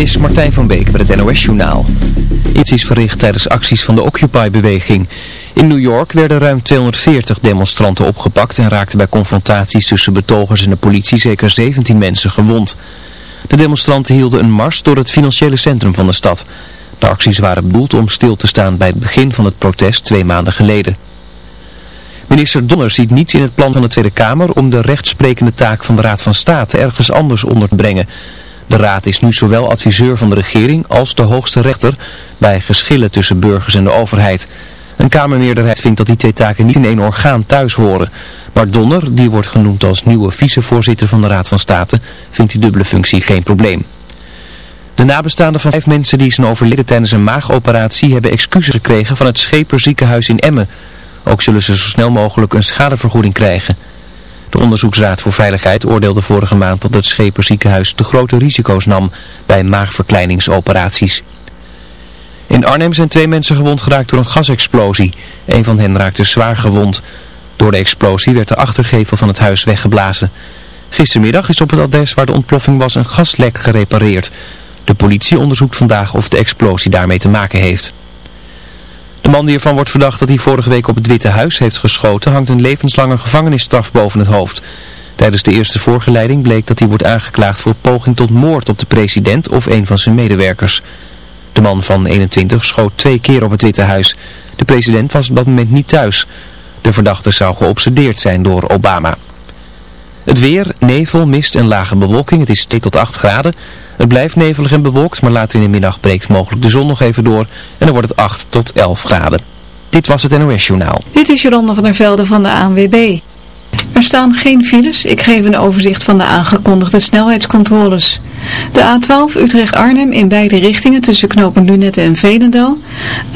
is Martijn van Beek met het NOS-journaal. Iets is verricht tijdens acties van de Occupy-beweging. In New York werden ruim 240 demonstranten opgepakt en raakten bij confrontaties tussen betogers en de politie zeker 17 mensen gewond. De demonstranten hielden een mars door het financiële centrum van de stad. De acties waren bedoeld om stil te staan bij het begin van het protest twee maanden geleden. Minister Donner ziet niets in het plan van de Tweede Kamer om de rechtsprekende taak van de Raad van State ergens anders onder te brengen. De Raad is nu zowel adviseur van de regering als de hoogste rechter bij geschillen tussen burgers en de overheid. Een Kamermeerderheid vindt dat die twee taken niet in één orgaan thuis horen. Maar Donner, die wordt genoemd als nieuwe vicevoorzitter van de Raad van State, vindt die dubbele functie geen probleem. De nabestaanden van vijf mensen die zijn overleden tijdens een maagoperatie hebben excuses gekregen van het Scheper ziekenhuis in Emmen. Ook zullen ze zo snel mogelijk een schadevergoeding krijgen. De Onderzoeksraad voor Veiligheid oordeelde vorige maand dat het Scheper ziekenhuis te grote risico's nam bij maagverkleiningsoperaties. In Arnhem zijn twee mensen gewond geraakt door een gasexplosie. Een van hen raakte zwaar gewond. Door de explosie werd de achtergevel van het huis weggeblazen. Gistermiddag is op het adres waar de ontploffing was een gaslek gerepareerd. De politie onderzoekt vandaag of de explosie daarmee te maken heeft. De man die ervan wordt verdacht dat hij vorige week op het Witte Huis heeft geschoten hangt een levenslange gevangenisstraf boven het hoofd. Tijdens de eerste voorgeleiding bleek dat hij wordt aangeklaagd voor poging tot moord op de president of een van zijn medewerkers. De man van 21 schoot twee keer op het Witte Huis. De president was op dat moment niet thuis. De verdachte zou geobsedeerd zijn door Obama. Het weer, nevel, mist en lage bewolking. Het is 2 tot 8 graden. Het blijft nevelig en bewolkt, maar later in de middag breekt mogelijk de zon nog even door. En dan wordt het 8 tot 11 graden. Dit was het NOS Journaal. Dit is Jolanda van der Velde van de ANWB. Er staan geen files. Ik geef een overzicht van de aangekondigde snelheidscontroles. De A12 Utrecht-Arnhem in beide richtingen tussen knopen Lunette en Veenendaal.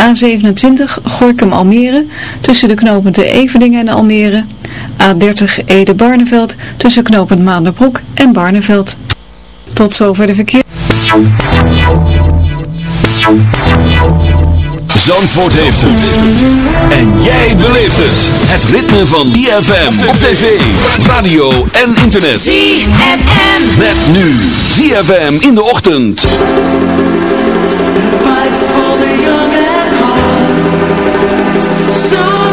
A27 Gorkum-Almere tussen de knopen de Everdingen en Almere. A30 Ede-Barneveld tussen knopen Maanderbroek en Barneveld. Tot zover de verkeer. Zandvoort heeft het. En jij beleeft het. Het ritme van ZFM op tv, radio en internet. ZFM. Met nu ZFM in de ochtend. Advice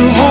you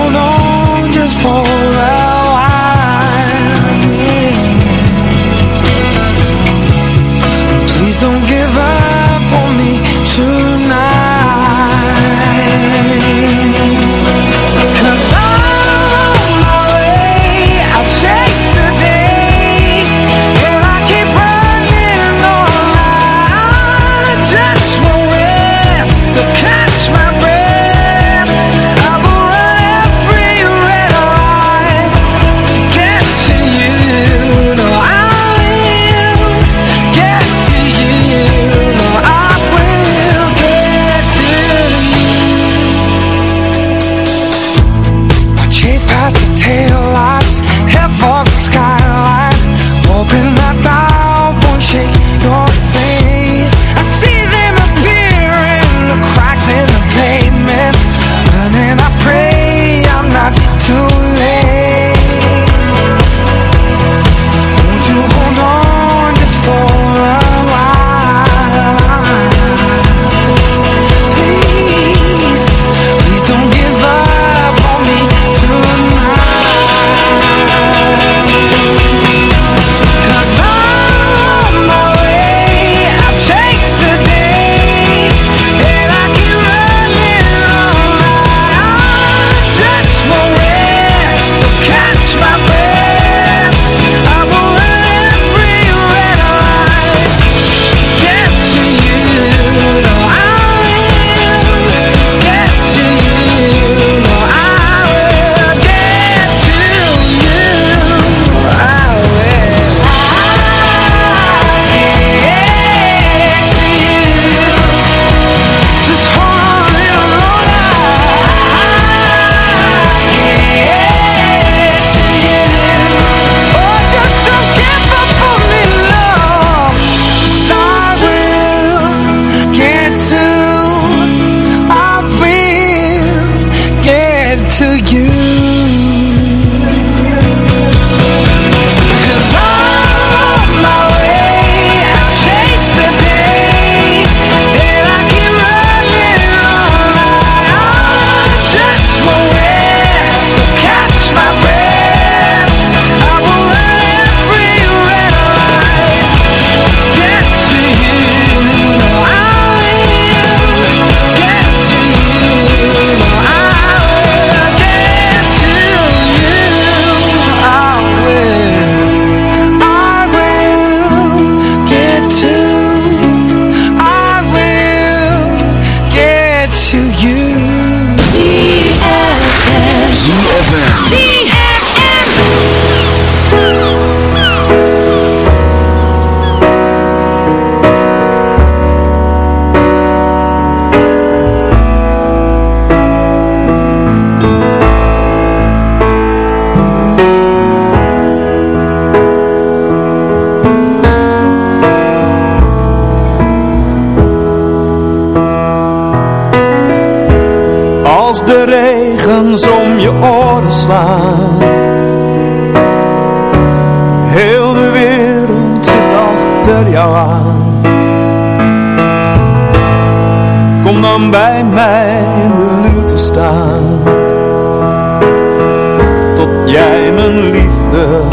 liefde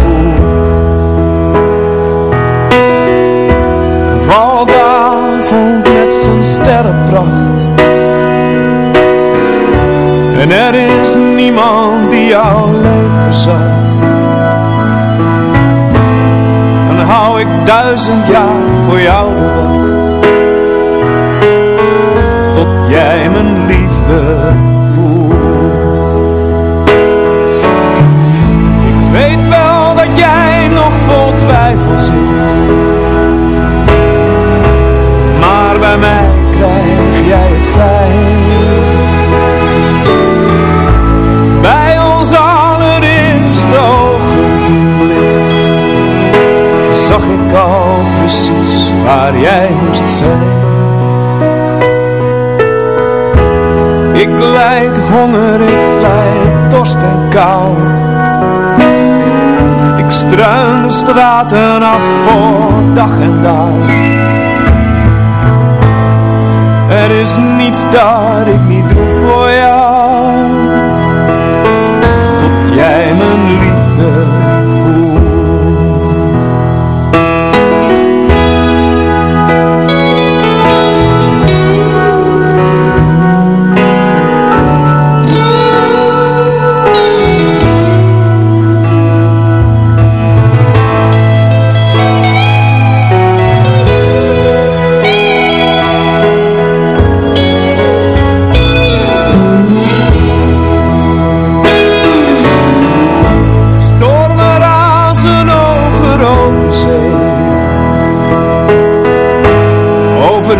voelt. Met zijn sterrenpracht. En er is niemand die jou leed verzacht. Dan hou ik duizend jaar voor jou de wacht. Tot jij mijn twijfel zit. Maar bij mij krijg jij het vrij. Bij ons allereerste ogenblik zag ik al precies waar jij moest zijn. Ik leid honger, ik leid dorst en kou struin de straten af voor dag en dag. Er is niets dat ik niet doe voor jou.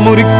Amurik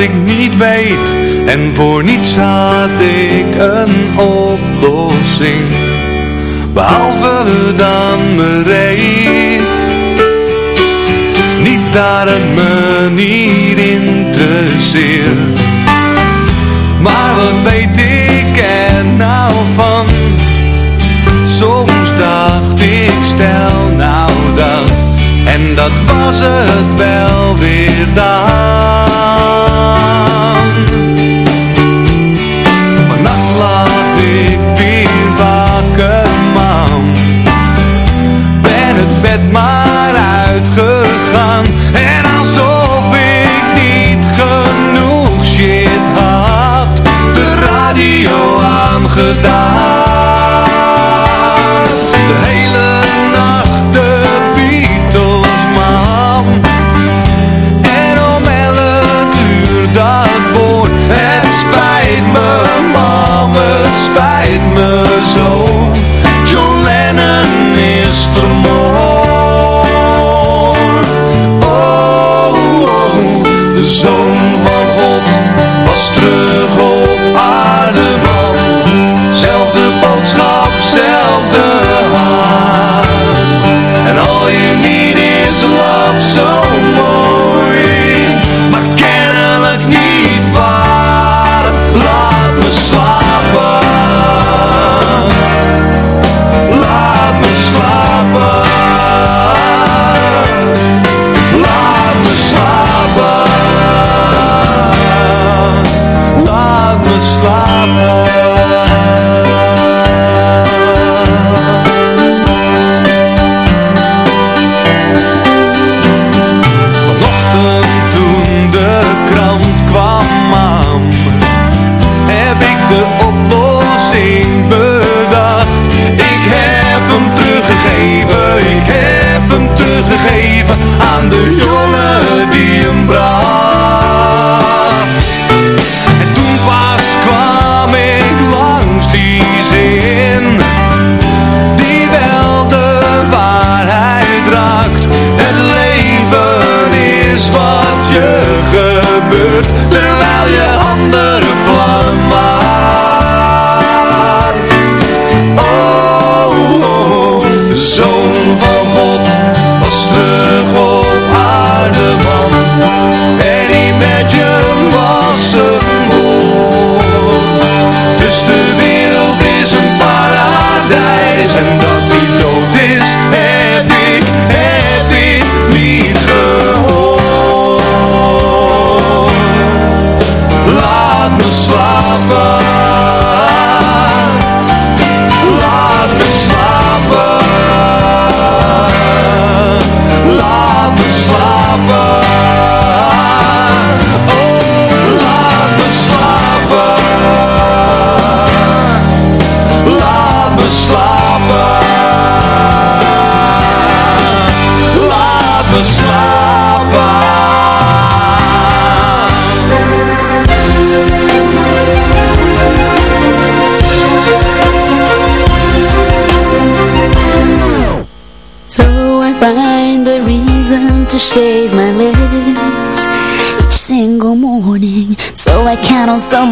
ik niet weet. En voor niets had ik een oplossing. Behalve dan bereid Niet dat het me niet zeer. Maar wat weet ik er nou van? Soms dacht ik stel nou dat. En dat was het wel weer daar Het maar uitgegaan. En alsof ik niet genoeg shit had De radio aangedaan.